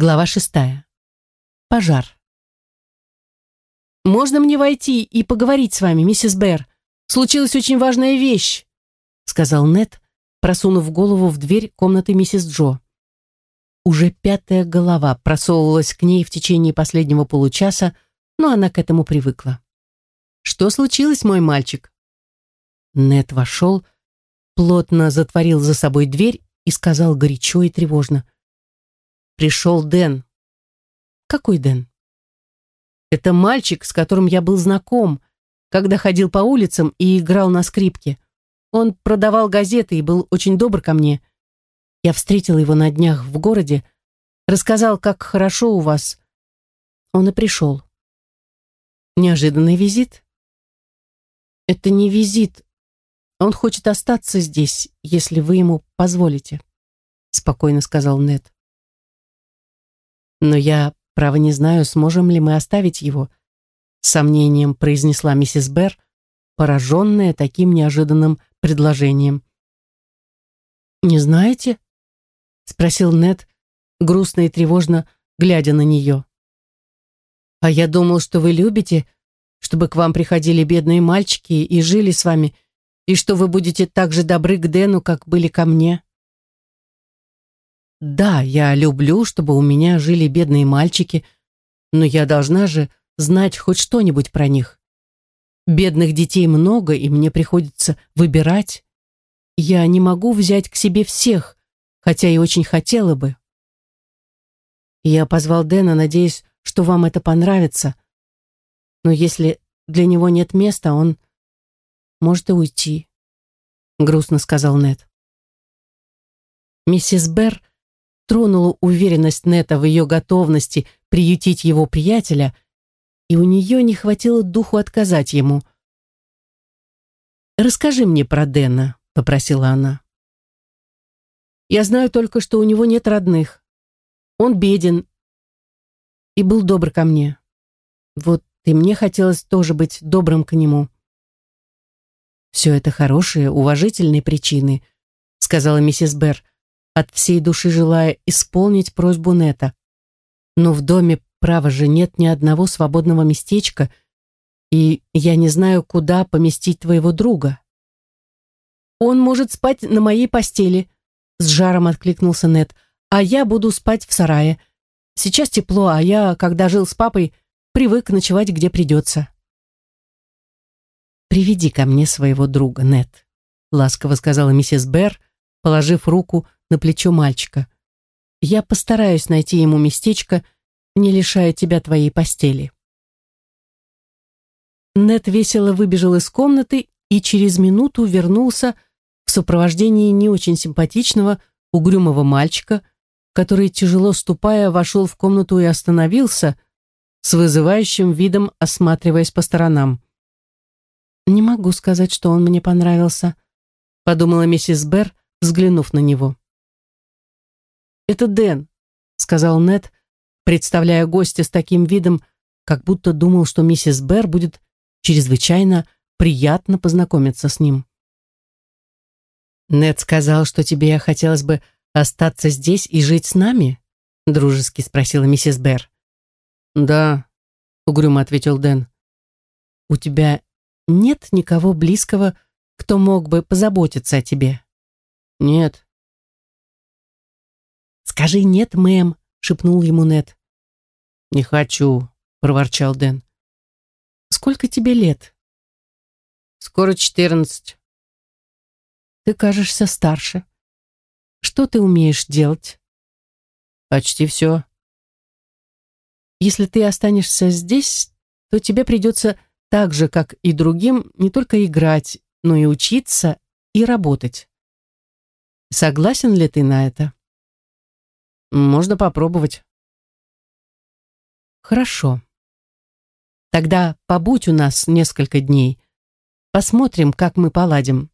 Глава шестая. Пожар. «Можно мне войти и поговорить с вами, миссис Бэр? Случилась очень важная вещь», сказал Нед, просунув голову в дверь комнаты миссис Джо. Уже пятая голова просовывалась к ней в течение последнего получаса, но она к этому привыкла. «Что случилось, мой мальчик?» Нед вошел, плотно затворил за собой дверь и сказал горячо и тревожно. «Пришел Дэн». «Какой Дэн?» «Это мальчик, с которым я был знаком, когда ходил по улицам и играл на скрипке. Он продавал газеты и был очень добр ко мне. Я встретила его на днях в городе, рассказал, как хорошо у вас. Он и пришел. Неожиданный визит? Это не визит. Он хочет остаться здесь, если вы ему позволите, спокойно сказал Нед. Но я, право, не знаю, сможем ли мы оставить его, сомнением произнесла миссис Берр, пораженная таким неожиданным предложением. «Не знаете?» — спросил Нед, грустно и тревожно, глядя на нее. «А я думал, что вы любите, чтобы к вам приходили бедные мальчики и жили с вами, и что вы будете так же добры к Дэну, как были ко мне». «Да, я люблю, чтобы у меня жили бедные мальчики, но я должна же знать хоть что-нибудь про них. Бедных детей много, и мне приходится выбирать. Я не могу взять к себе всех, хотя и очень хотела бы. Я позвал Дэна, надеясь, что вам это понравится. Но если для него нет места, он может и уйти, грустно сказал Нед. Миссис Берр тронула уверенность Нета в ее готовности приютить его приятеля, и у нее не хватило духу отказать ему. «Расскажи мне про Дэна», — попросила она. «Я знаю только, что у него нет родных. Он беден и был добр ко мне. Вот и мне хотелось тоже быть добрым к нему». «Все это хорошие, уважительные причины», — сказала миссис Берр, от всей души желая исполнить просьбу Нета. «Но в доме, право же, нет ни одного свободного местечка, и я не знаю, куда поместить твоего друга». «Он может спать на моей постели», — с жаром откликнулся Нет, «а я буду спать в сарае. Сейчас тепло, а я, когда жил с папой, привык ночевать, где придется». «Приведи ко мне своего друга, Нет», — ласково сказала миссис Берр, положив руку на плечо мальчика. «Я постараюсь найти ему местечко, не лишая тебя твоей постели». Нет весело выбежал из комнаты и через минуту вернулся в сопровождении не очень симпатичного, угрюмого мальчика, который, тяжело ступая, вошел в комнату и остановился, с вызывающим видом осматриваясь по сторонам. «Не могу сказать, что он мне понравился», — подумала миссис Берр, взглянув на него. «Это Дэн», — сказал Нед, представляя гостя с таким видом, как будто думал, что миссис Берр будет чрезвычайно приятно познакомиться с ним. «Нед сказал, что тебе хотелось бы остаться здесь и жить с нами?» — дружески спросила миссис Берр. «Да», — угрюмо ответил Дэн. «У тебя нет никого близкого, кто мог бы позаботиться о тебе?» «Нет», «Скажи нет, мэм», — шепнул ему Нед. «Не хочу», — проворчал Дэн. «Сколько тебе лет?» «Скоро четырнадцать». «Ты кажешься старше. Что ты умеешь делать?» «Почти все». «Если ты останешься здесь, то тебе придется так же, как и другим, не только играть, но и учиться и работать. Согласен ли ты на это?» Можно попробовать. Хорошо. Тогда побудь у нас несколько дней. Посмотрим, как мы поладим.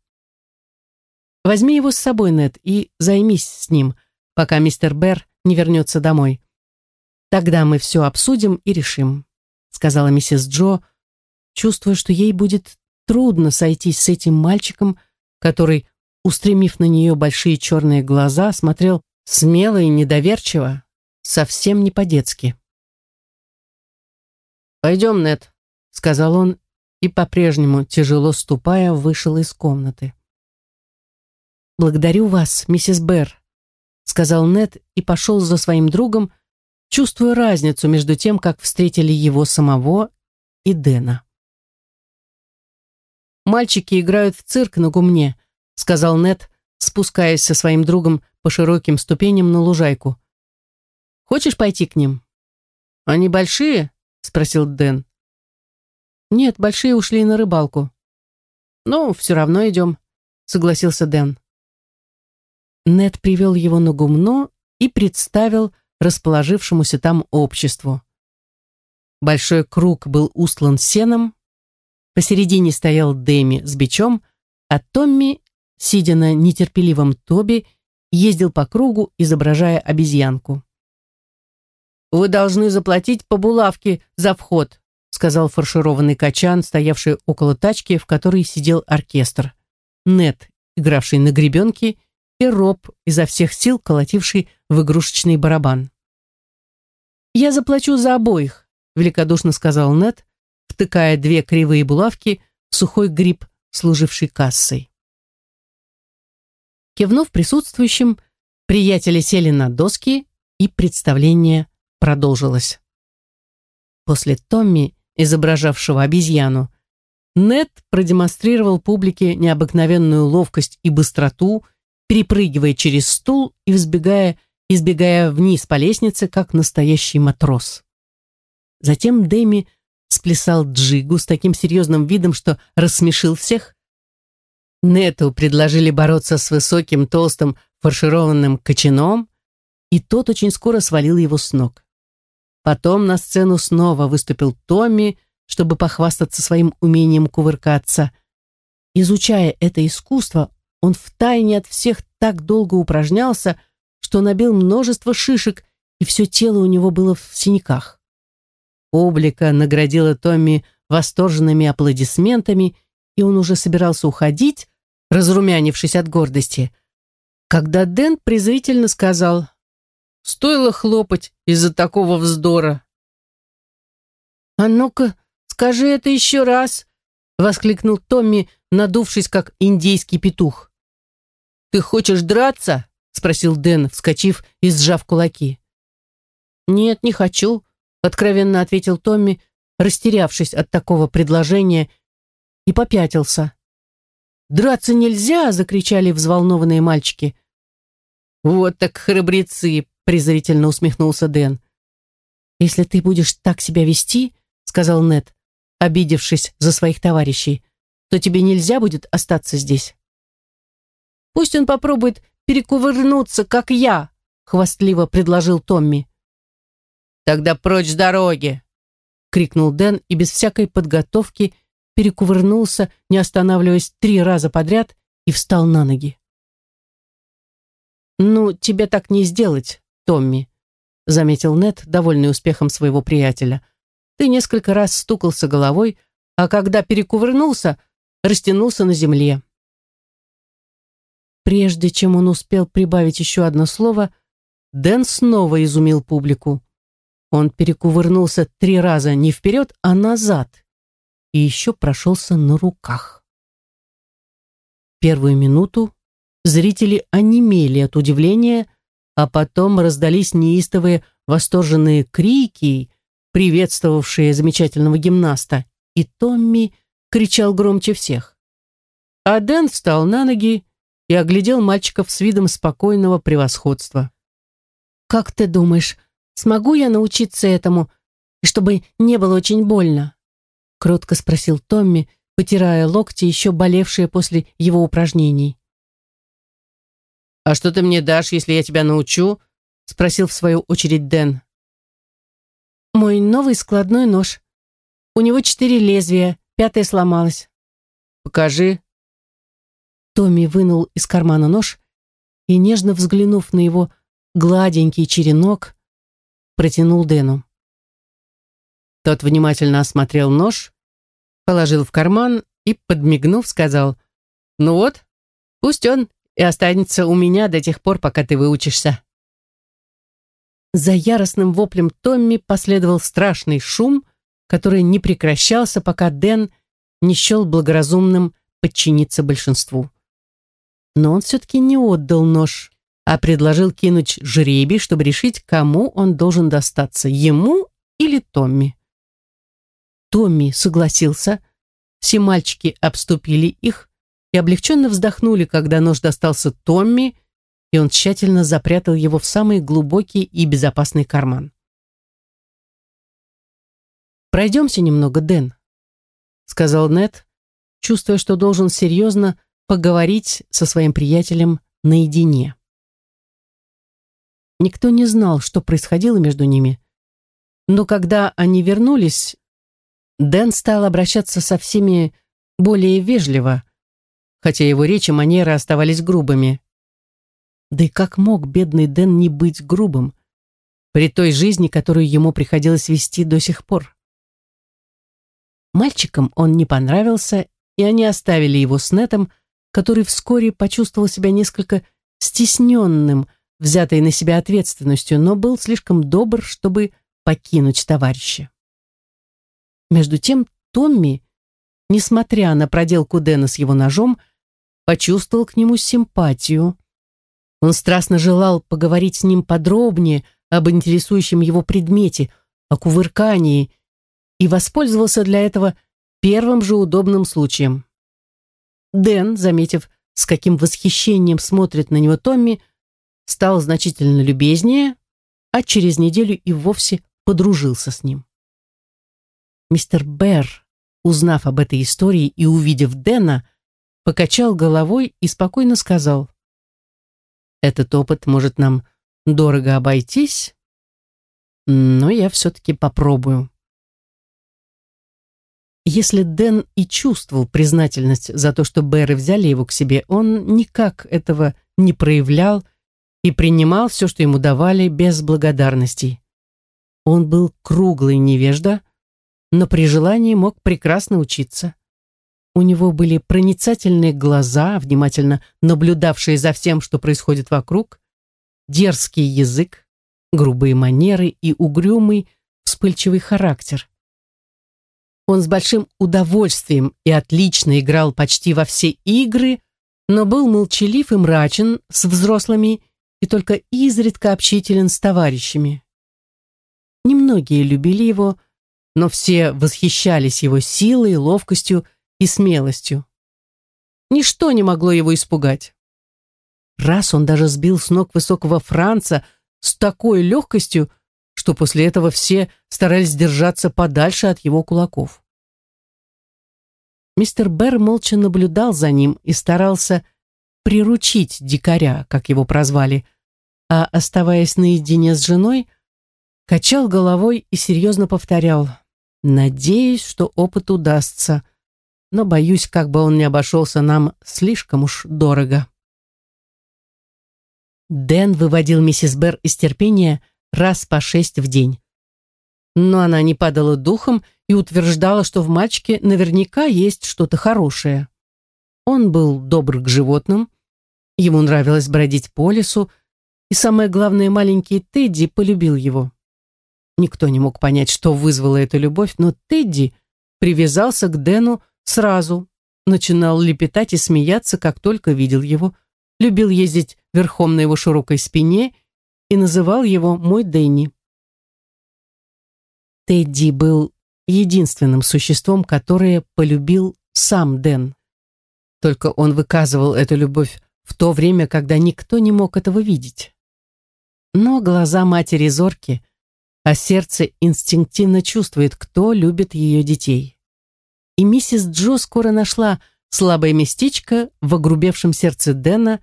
Возьми его с собой, Нед, и займись с ним, пока мистер Берр не вернется домой. Тогда мы все обсудим и решим, сказала миссис Джо, чувствуя, что ей будет трудно сойтись с этим мальчиком, который, устремив на нее большие черные глаза, смотрел смело и недоверчиво, совсем не по-детски. «Пойдем, Нет, сказал он и, по-прежнему, тяжело ступая, вышел из комнаты. «Благодарю вас, миссис Берр», — сказал Нет и пошел за своим другом, чувствуя разницу между тем, как встретили его самого и Дэна. «Мальчики играют в цирк на гумне», — сказал Нет, спускаясь со своим другом по широким ступеням на лужайку. «Хочешь пойти к ним?» «Они большие?» — спросил Дэн. «Нет, большие ушли на рыбалку». «Ну, все равно идем», — согласился Дэн. Нед привел его на гумно и представил расположившемуся там обществу. Большой круг был устлан сеном, посередине стоял Дэми с бичом, а Томми, сидя на нетерпеливом Тоби, ездил по кругу, изображая обезьянку. «Вы должны заплатить по булавке за вход», сказал фаршированный качан, стоявший около тачки, в которой сидел оркестр. Нет, игравший на гребенке, и Роб, изо всех сил колотивший в игрушечный барабан. «Я заплачу за обоих», — великодушно сказал Нет, втыкая две кривые булавки в сухой гриб, служивший кассой. Кивнув присутствующим, приятели сели на доски, и представление продолжилось. После Томми, изображавшего обезьяну, Нет продемонстрировал публике необыкновенную ловкость и быстроту, перепрыгивая через стул и взбегая, избегая вниз по лестнице, как настоящий матрос. Затем Дэми сплясал джигу с таким серьезным видом, что рассмешил всех. Нету предложили бороться с высоким, толстым, фаршированным кочаном, и тот очень скоро свалил его с ног. Потом на сцену снова выступил Томми, чтобы похвастаться своим умением кувыркаться. Изучая это искусство, он втайне от всех так долго упражнялся, что набил множество шишек, и все тело у него было в синяках. Облика наградила Томми восторженными аплодисментами, и он уже собирался уходить, разрумянившись от гордости, когда Дэн презрительно сказал «Стоило хлопать из-за такого вздора». «А ну-ка, скажи это еще раз!» — воскликнул Томми, надувшись, как индейский петух. «Ты хочешь драться?» — спросил Дэн, вскочив и сжав кулаки. «Нет, не хочу», — откровенно ответил Томми, растерявшись от такого предложения, и попятился. «Драться нельзя!» — закричали взволнованные мальчики. «Вот так храбрецы!» — презрительно усмехнулся Дэн. «Если ты будешь так себя вести, — сказал Нед, обидевшись за своих товарищей, — то тебе нельзя будет остаться здесь». Пусть он попробует перекувырнуться, как я, хвастливо предложил Томми. Тогда прочь с дороги, крикнул Дэн и без всякой подготовки перекувырнулся, не останавливаясь три раза подряд, и встал на ноги. «Ну, тебе так не сделать, Томми», — заметил Нед, довольный успехом своего приятеля. «Ты несколько раз стукался головой, а когда перекувырнулся, растянулся на земле. Прежде чем он успел прибавить еще одно слово, Дэн снова изумил публику. Он перекувырнулся три раза не вперед, а назад, и еще прошелся на руках. Первую минуту зрители онемели от удивления, а потом раздались неистовые восторженные крики, приветствовавшие замечательного гимнаста, и Томми кричал громче всех. А Дэн встал на ноги и оглядел мальчиков с видом спокойного превосходства. «Как ты думаешь, смогу я научиться этому, чтобы не было очень больно?» Кротко спросил Томми, потирая локти, еще болевшие после его упражнений. «А что ты мне дашь, если я тебя научу?» спросил в свою очередь Дэн. «Мой новый складной нож. У него четыре лезвия, пятое сломалось». «Покажи», Томми вынул из кармана нож и, нежно взглянув на его гладенький черенок, протянул Дэну. Тот внимательно осмотрел нож, положил в карман и, подмигнув, сказал, «Ну вот, пусть он и останется у меня до тех пор, пока ты выучишься». За яростным воплем Томми последовал страшный шум, который не прекращался, пока Дэн не счел благоразумным подчиниться большинству. Но он все-таки не отдал нож, а предложил кинуть жребий, чтобы решить, кому он должен достаться, ему или Томми. Томми согласился, все мальчики обступили их и облегченно вздохнули, когда нож достался Томми, и он тщательно запрятал его в самый глубокий и безопасный карман. «Пройдемся немного, Дэн», — сказал Нед, чувствуя, что должен серьезно поговорить со своим приятелем наедине. Никто не знал, что происходило между ними, но когда они вернулись, Дэн стал обращаться со всеми более вежливо, хотя его речь и манеры оставались грубыми. Да и как мог бедный Дэн не быть грубым при той жизни, которую ему приходилось вести до сих пор? Мальчикам он не понравился, и они оставили его с Нетом, который вскоре почувствовал себя несколько стесненным, взятой на себя ответственностью, но был слишком добр, чтобы покинуть товарища. Между тем Томми, несмотря на проделку Дэна с его ножом, почувствовал к нему симпатию. Он страстно желал поговорить с ним подробнее об интересующем его предмете, о кувыркании, и воспользовался для этого первым же удобным случаем. Дэн, заметив, с каким восхищением смотрит на него Томми, стал значительно любезнее, а через неделю и вовсе подружился с ним. Мистер Берр, узнав об этой истории и увидев Дэна, покачал головой и спокойно сказал, этот опыт может нам дорого обойтись, но я все-таки попробую. Если Дэн и чувствовал признательность за то, что Бэры взяли его к себе, он никак этого не проявлял и принимал все, что ему давали, без благодарностей. Он был круглый невежда, но при желании мог прекрасно учиться. У него были проницательные глаза, внимательно наблюдавшие за всем, что происходит вокруг, дерзкий язык, грубые манеры и угрюмый, вспыльчивый характер. Он с большим удовольствием и отлично играл почти во все игры, но был молчалив и мрачен с взрослыми и только изредка общителен с товарищами. Немногие любили его, но все восхищались его силой, ловкостью и смелостью. Ничто не могло его испугать. Раз он даже сбил с ног высокого Франца с такой легкостью, что после этого все старались держаться подальше от его кулаков. Мистер Берр молча наблюдал за ним и старался приручить дикаря, как его прозвали, а, оставаясь наедине с женой, качал головой и серьезно повторял «Надеюсь, что опыт удастся но боюсь, как бы он не обошелся нам слишком уж дорого. Дэн выводил миссис Берр из терпения раз по шесть в день. Но она не падала духом и утверждала, что в мальчике наверняка есть что-то хорошее. Он был добр к животным, ему нравилось бродить по лесу, и самое главное, маленький Тедди полюбил его. Никто не мог понять, что вызвало эту любовь, но Тедди привязался к Дэну Сразу начинал лепетать и смеяться, как только видел его, любил ездить верхом на его широкой спине и называл его «мой Дэнни». Тедди был единственным существом, которое полюбил сам Дэн. Только он выказывал эту любовь в то время, когда никто не мог этого видеть. Но глаза матери зорки, а сердце инстинктивно чувствует, кто любит ее детей и миссис Джо скоро нашла слабое местечко в огрубевшем сердце Дэна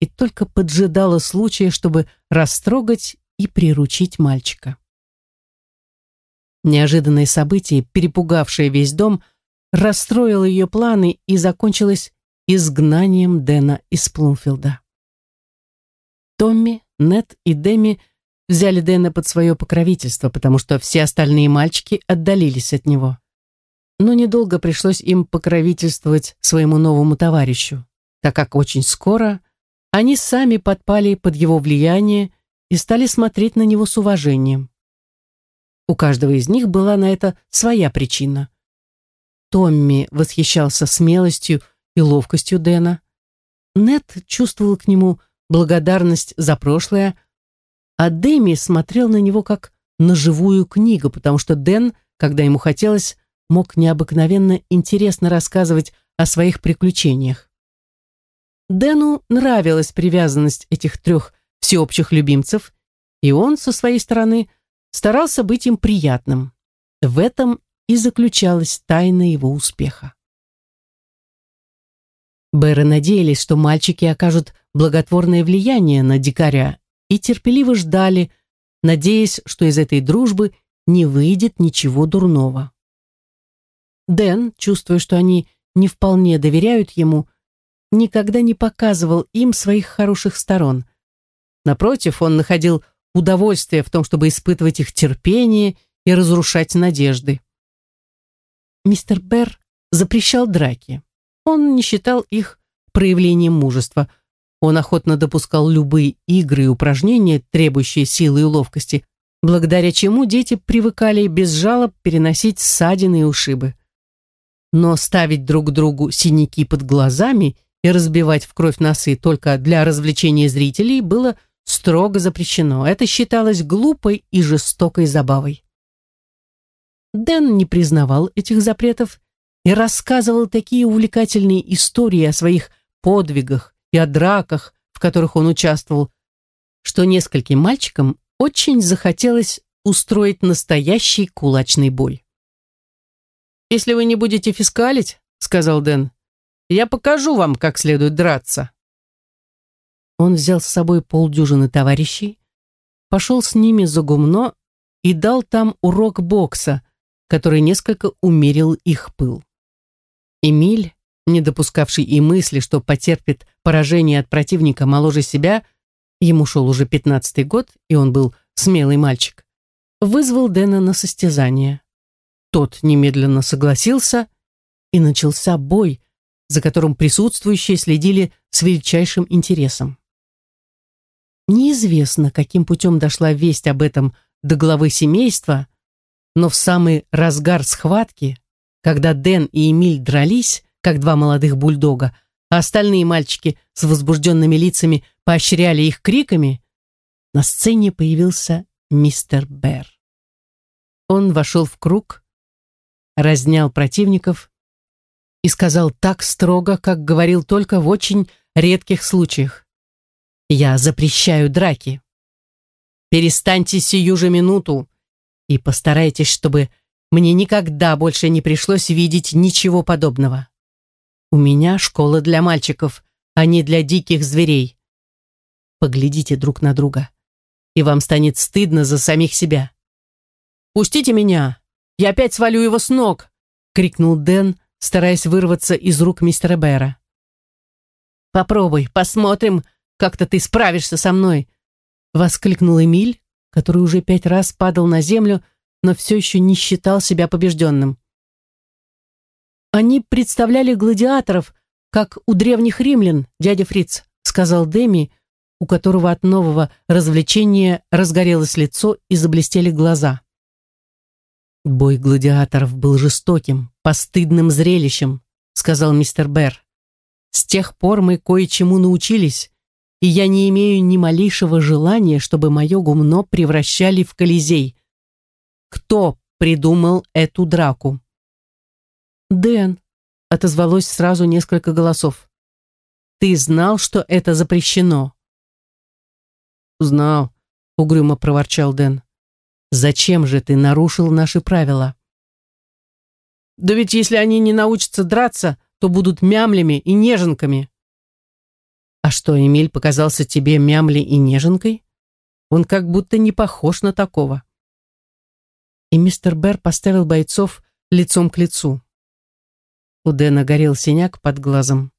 и только поджидала случая, чтобы растрогать и приручить мальчика. Неожиданное событие, перепугавшее весь дом, расстроило ее планы и закончилось изгнанием Дэна из Плумфилда. Томми, Нет и Дэми взяли Дэна под свое покровительство, потому что все остальные мальчики отдалились от него но недолго пришлось им покровительствовать своему новому товарищу, так как очень скоро они сами подпали под его влияние и стали смотреть на него с уважением. У каждого из них была на это своя причина. Томми восхищался смелостью и ловкостью Дэна. Нед чувствовал к нему благодарность за прошлое, а Дэми смотрел на него как на живую книгу, потому что Дэн, когда ему хотелось, мог необыкновенно интересно рассказывать о своих приключениях. Дэну нравилась привязанность этих трех всеобщих любимцев, и он, со своей стороны, старался быть им приятным. В этом и заключалась тайна его успеха. Бэры надеялись, что мальчики окажут благотворное влияние на дикаря, и терпеливо ждали, надеясь, что из этой дружбы не выйдет ничего дурного. Дэн, чувствуя, что они не вполне доверяют ему, никогда не показывал им своих хороших сторон. Напротив, он находил удовольствие в том, чтобы испытывать их терпение и разрушать надежды. Мистер Берр запрещал драки. Он не считал их проявлением мужества. Он охотно допускал любые игры и упражнения, требующие силы и ловкости, благодаря чему дети привыкали без жалоб переносить ссадины и ушибы. Но ставить друг другу синяки под глазами и разбивать в кровь носы только для развлечения зрителей было строго запрещено. Это считалось глупой и жестокой забавой. Дэн не признавал этих запретов и рассказывал такие увлекательные истории о своих подвигах и о драках, в которых он участвовал, что нескольким мальчикам очень захотелось устроить настоящий кулачный бой. «Если вы не будете фискалить, — сказал Дэн, — я покажу вам, как следует драться». Он взял с собой полдюжины товарищей, пошел с ними за гумно и дал там урок бокса, который несколько умерил их пыл. Эмиль, не допускавший и мысли, что потерпит поражение от противника моложе себя, ему шел уже пятнадцатый год, и он был смелый мальчик, вызвал Дэна на состязание. Тот немедленно согласился, и начался бой, за которым присутствующие следили с величайшим интересом. Неизвестно, каким путем дошла весть об этом до главы семейства, но в самый разгар схватки, когда Дэн и Эмиль дрались, как два молодых бульдога, а остальные мальчики с возбужденными лицами поощряли их криками, на сцене появился мистер Бэр. Он вошел в круг, разнял противников и сказал так строго, как говорил только в очень редких случаях. Я запрещаю драки. Перестаньте сию же минуту и постарайтесь, чтобы мне никогда больше не пришлось видеть ничего подобного. У меня школа для мальчиков, а не для диких зверей. Поглядите друг на друга, и вам станет стыдно за самих себя. «Пустите меня! Я опять свалю его с ног!» — крикнул Дэн, стараясь вырваться из рук мистера Бэра. «Попробуй, посмотрим, как-то ты справишься со мной!» Воскликнул Эмиль, который уже пять раз падал на землю, но все еще не считал себя побежденным. «Они представляли гладиаторов, как у древних римлян, дядя Фриц», сказал Деми, у которого от нового развлечения разгорелось лицо и заблестели глаза. «Бой гладиаторов был жестоким, постыдным зрелищем», сказал мистер Берр. «С тех пор мы кое-чему научились, и я не имею ни малейшего желания, чтобы мое гумно превращали в Колизей. Кто придумал эту драку? Дэн, отозвалось сразу несколько голосов. Ты знал, что это запрещено? Знал, угрюмо проворчал Дэн. Зачем же ты нарушил наши правила? Да ведь если они не научатся драться, то будут мямлями и неженками. А что, Эмиль показался тебе мямлей и неженкой? Он как будто не похож на такого. И мистер Берр поставил бойцов лицом к лицу. У Дэна горел синяк под глазом.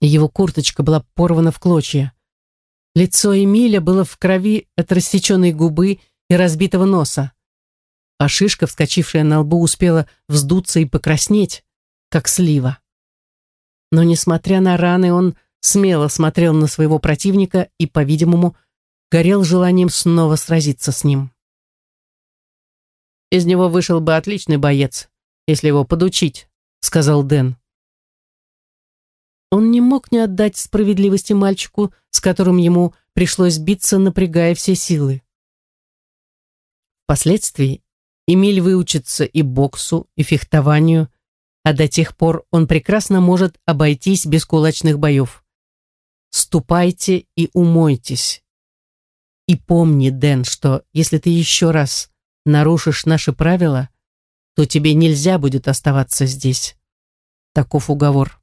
Его курточка была порвана в клочья. Лицо Эмиля было в крови от рассеченной губы и разбитого носа. А шишка, вскочившая на лбу, успела вздуться и покраснеть, как слива. Но, несмотря на раны, он смело смотрел на своего противника и, по-видимому, горел желанием снова сразиться с ним. «Из него вышел бы отличный боец, если его подучить», — сказал Дэн. Он не мог не отдать справедливости мальчику, с которым ему пришлось биться, напрягая все силы. Впоследствии Эмиль выучится и боксу, и фехтованию, а до тех пор он прекрасно может обойтись без кулачных боев. Ступайте и умойтесь. И помни, Дэн, что если ты еще раз нарушишь наши правила, то тебе нельзя будет оставаться здесь. Таков уговор.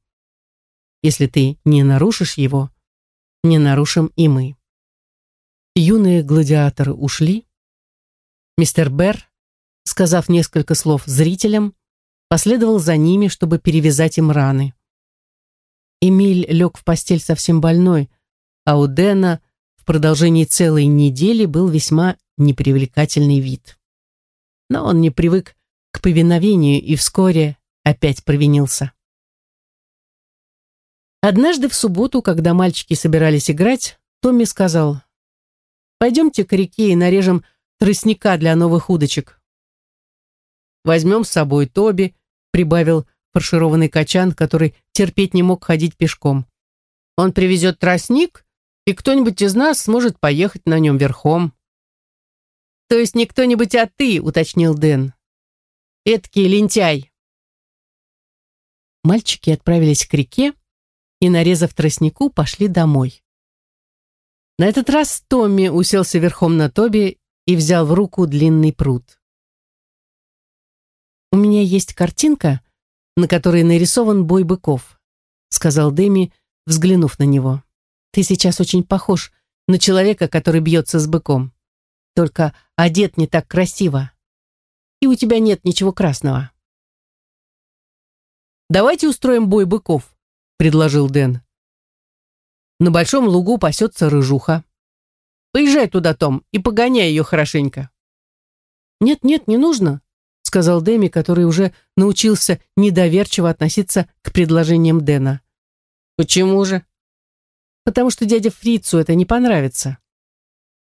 Если ты не нарушишь его, не нарушим и мы. Юные гладиаторы ушли. Мистер Берр, сказав несколько слов зрителям, последовал за ними, чтобы перевязать им раны. Эмиль лег в постель совсем больной, а у Дэна в продолжении целой недели был весьма непривлекательный вид. Но он не привык к повиновению и вскоре опять провинился. Однажды в субботу, когда мальчики собирались играть, Томми сказал, «Пойдемте к реке и нарежем тростника для новых удочек». «Возьмем с собой Тоби», прибавил фаршированный качан, который терпеть не мог ходить пешком. Он привезет тростник, и кто-нибудь из нас сможет поехать на нем верхом. То есть не кто-нибудь, а ты, уточнил Дэн. Эдкий лентяй. Мальчики отправились к реке и, нарезав тростнику, пошли домой. На этот раз Томми уселся верхом на Тоби и взял в руку длинный пруд. «У меня есть картинка, на которой нарисован бой быков», сказал Дэми, взглянув на него. «Ты сейчас очень похож на человека, который бьется с быком. Только одет не так красиво. И у тебя нет ничего красного». «Давайте устроим бой быков», — предложил Дэн. «На большом лугу пасется рыжуха. Поезжай туда, Том, и погоняй ее хорошенько». «Нет-нет, не нужно», сказал Дэми, который уже научился недоверчиво относиться к предложениям Дэна. «Почему же?» «Потому что дяде Фрицу это не понравится».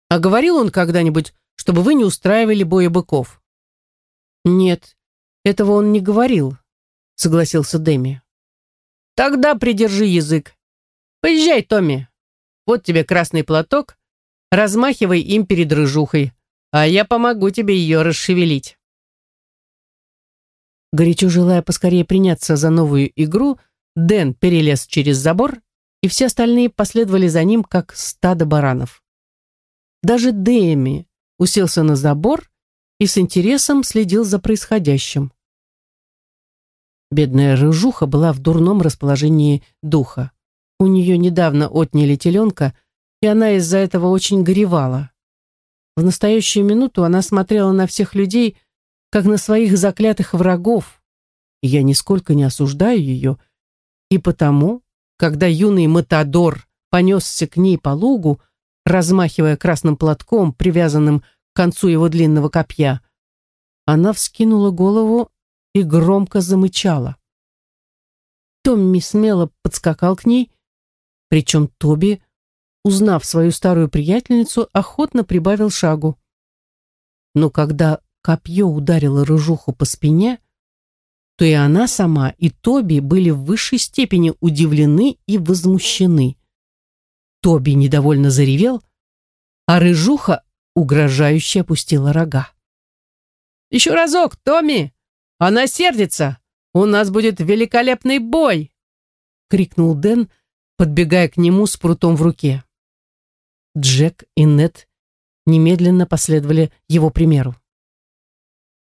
«А говорил он когда-нибудь, чтобы вы не устраивали боя быков?» «Нет, этого он не говорил», — согласился Дэми. «Тогда придержи язык. Поезжай, Томми. Вот тебе красный платок, размахивай им перед рыжухой, а я помогу тебе ее расшевелить». Горячо желая поскорее приняться за новую игру, Дэн перелез через забор, и все остальные последовали за ним, как стадо баранов. Даже Дэми уселся на забор и с интересом следил за происходящим. Бедная рыжуха была в дурном расположении духа. У нее недавно отняли теленка, и она из-за этого очень горевала. В настоящую минуту она смотрела на всех людей, как на своих заклятых врагов, и я нисколько не осуждаю ее, и потому, когда юный Матадор понесся к ней по лугу, размахивая красным платком, привязанным концу его длинного копья, она вскинула голову и громко замычала. Томми смело подскакал к ней, причем Тоби, узнав свою старую приятельницу, охотно прибавил шагу. Но когда копье ударило рыжуху по спине, то и она сама, и Тоби были в высшей степени удивлены и возмущены. Тоби недовольно заревел, а рыжуха угрожающе опустила рога. «Еще разок, Томми! Она сердится! У нас будет великолепный бой!» — крикнул Дэн, подбегая к нему с прутом в руке. Джек и Нет немедленно последовали его примеру.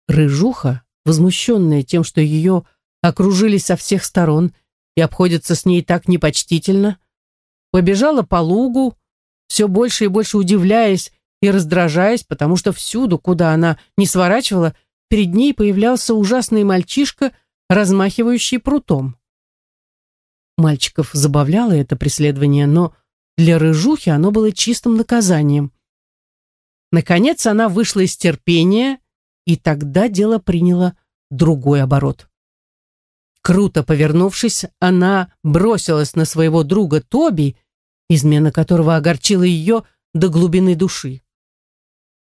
Рыжуха, возмущенная тем, что ее окружили со всех сторон и обходятся с ней так непочтительно, побежала по лугу, все больше и больше удивляясь и раздражаясь, потому что всюду, куда она не сворачивала, перед ней появлялся ужасный мальчишка, размахивающий прутом. Мальчиков забавляло это преследование, но для рыжухи оно было чистым наказанием. Наконец она вышла из терпения и тогда дело приняло другой оборот. Круто повернувшись, она бросилась на своего друга Тоби, измена которого огорчила ее до глубины души.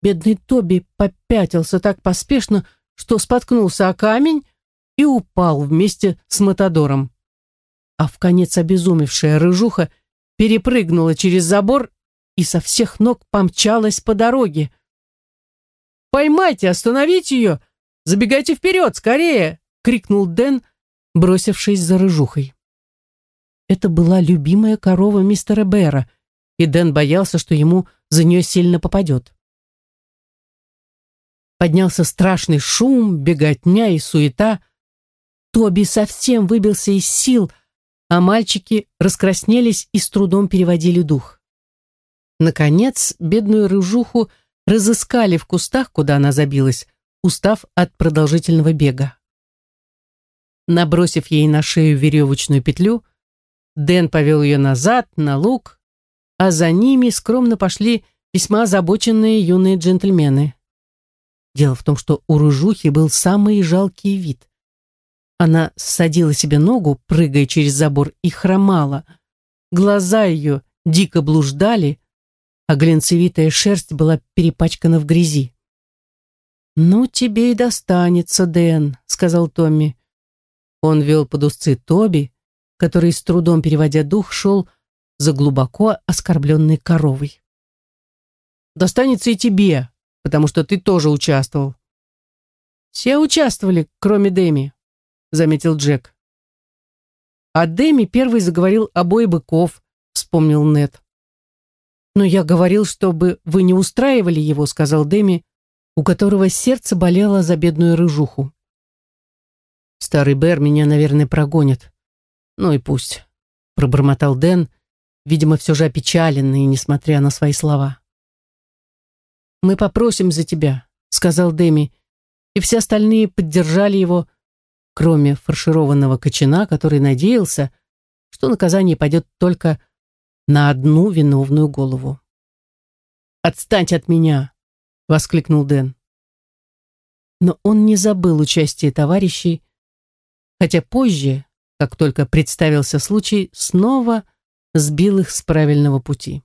Бедный Тоби попятился так поспешно, что споткнулся о камень и упал вместе с Матадором. А в конец обезумевшая рыжуха перепрыгнула через забор и со всех ног помчалась по дороге. «Поймайте, остановите ее! Забегайте вперед, скорее!» — крикнул Дэн, бросившись за рыжухой. Это была любимая корова мистера Бэра, и Дэн боялся, что ему за нее сильно попадет. Поднялся страшный шум, беготня и суета. Тоби совсем выбился из сил, а мальчики раскраснелись и с трудом переводили дух. Наконец, бедную рыжуху разыскали в кустах, куда она забилась, устав от продолжительного бега. Набросив ей на шею веревочную петлю, Дэн повел ее назад, на луг, а за ними скромно пошли весьма озабоченные юные джентльмены. Дело в том, что у Ружухи был самый жалкий вид. Она ссадила себе ногу, прыгая через забор, и хромала. Глаза ее дико блуждали, а глинцевитая шерсть была перепачкана в грязи. «Ну, тебе и достанется, Дэн», — сказал Томми. Он вел под узцы Тоби, который, с трудом переводя дух, шел за глубоко оскорбленной коровой. «Достанется и тебе, потому что ты тоже участвовал». «Все участвовали, кроме Дэми», — заметил Джек. «А Дэми первый заговорил о бое быков», — вспомнил Нед. «Но я говорил, чтобы вы не устраивали его», — сказал Дэми, у которого сердце болело за бедную рыжуху. «Старый Бэр меня, наверное, прогонит. Ну и пусть», — пробормотал Дэн, видимо, все же опечаленный, несмотря на свои слова. «Мы попросим за тебя», — сказал Дэми, и все остальные поддержали его, кроме фаршированного кочана, который надеялся, что наказание пойдет только на одну виновную голову. «Отстаньте от меня!» — воскликнул Дэн. Но он не забыл участие товарищей, хотя позже, как только представился случай, снова сбил их с правильного пути.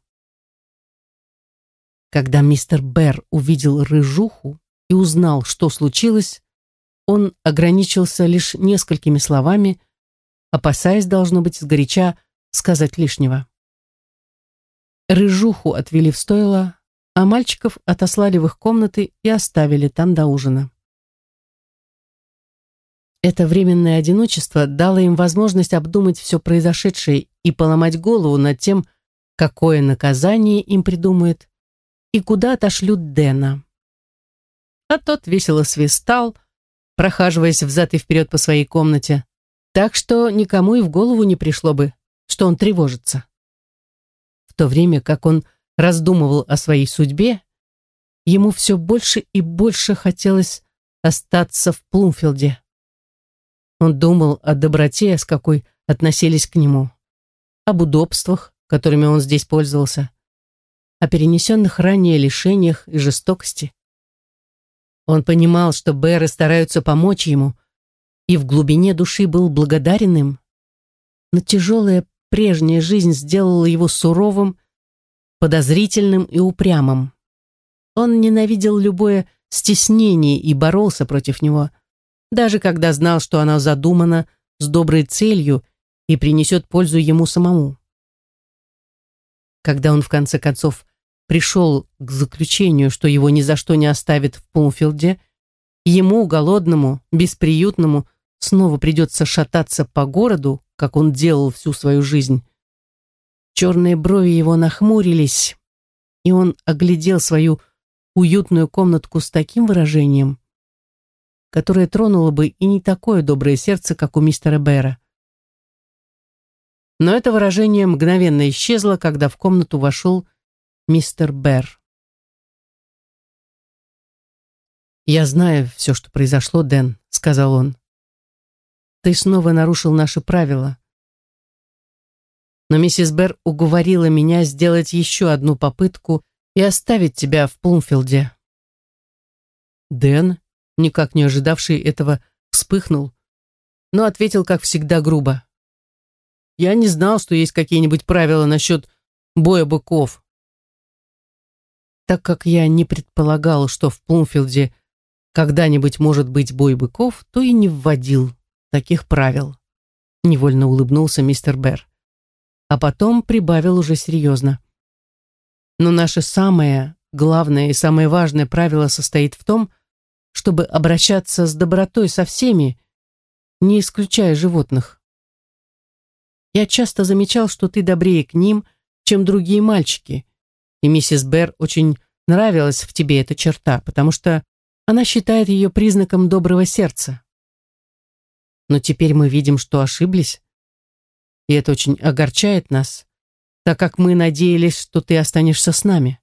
Когда мистер Берр увидел рыжуху и узнал, что случилось, он ограничился лишь несколькими словами, опасаясь, должно быть, сгоряча сказать лишнего. Рыжуху отвели в стойло, а мальчиков отослали в их комнаты и оставили там до ужина. Это временное одиночество дало им возможность обдумать все произошедшее и поломать голову над тем, какое наказание им придумают и куда отошлют Дэна. А тот весело свистал, прохаживаясь взад и вперед по своей комнате, так что никому и в голову не пришло бы, что он тревожится. В то время как он раздумывал о своей судьбе, ему все больше и больше хотелось остаться в Плумфилде. Он думал о доброте, с какой относились к нему, об удобствах, которыми он здесь пользовался, о перенесенных ранее лишениях и жестокости. Он понимал, что Бэры стараются помочь ему, и в глубине души был благодарен им. Но тяжелая прежняя жизнь сделала его суровым, подозрительным и упрямым. Он ненавидел любое стеснение и боролся против него – даже когда знал, что она задумана с доброй целью и принесет пользу ему самому. Когда он в конце концов пришел к заключению, что его ни за что не оставит в Пумфилде, ему, голодному, бесприютному, снова придется шататься по городу, как он делал всю свою жизнь. Черные брови его нахмурились, и он оглядел свою уютную комнатку с таким выражением, которое тронуло бы и не такое доброе сердце, как у мистера Бэра. Но это выражение мгновенно исчезло, когда в комнату вошел мистер Бэр. «Я знаю все, что произошло, Дэн», — сказал он. «Ты снова нарушил наши правила. Но миссис Бэр уговорила меня сделать еще одну попытку и оставить тебя в Плумфилде». «Дэн?» никак не ожидавший этого, вспыхнул, но ответил, как всегда, грубо. «Я не знал, что есть какие-нибудь правила насчет боя быков». Так как я не предполагал, что в Плумфилде когда-нибудь может быть бой быков, то и не вводил таких правил. Невольно улыбнулся мистер Берр. А потом прибавил уже серьезно. Но наше самое главное и самое важное правило состоит в том, чтобы обращаться с добротой со всеми, не исключая животных. Я часто замечал, что ты добрее к ним, чем другие мальчики, и миссис Берр очень нравилась в тебе эта черта, потому что она считает ее признаком доброго сердца. Но теперь мы видим, что ошиблись, и это очень огорчает нас, так как мы надеялись, что ты останешься с нами.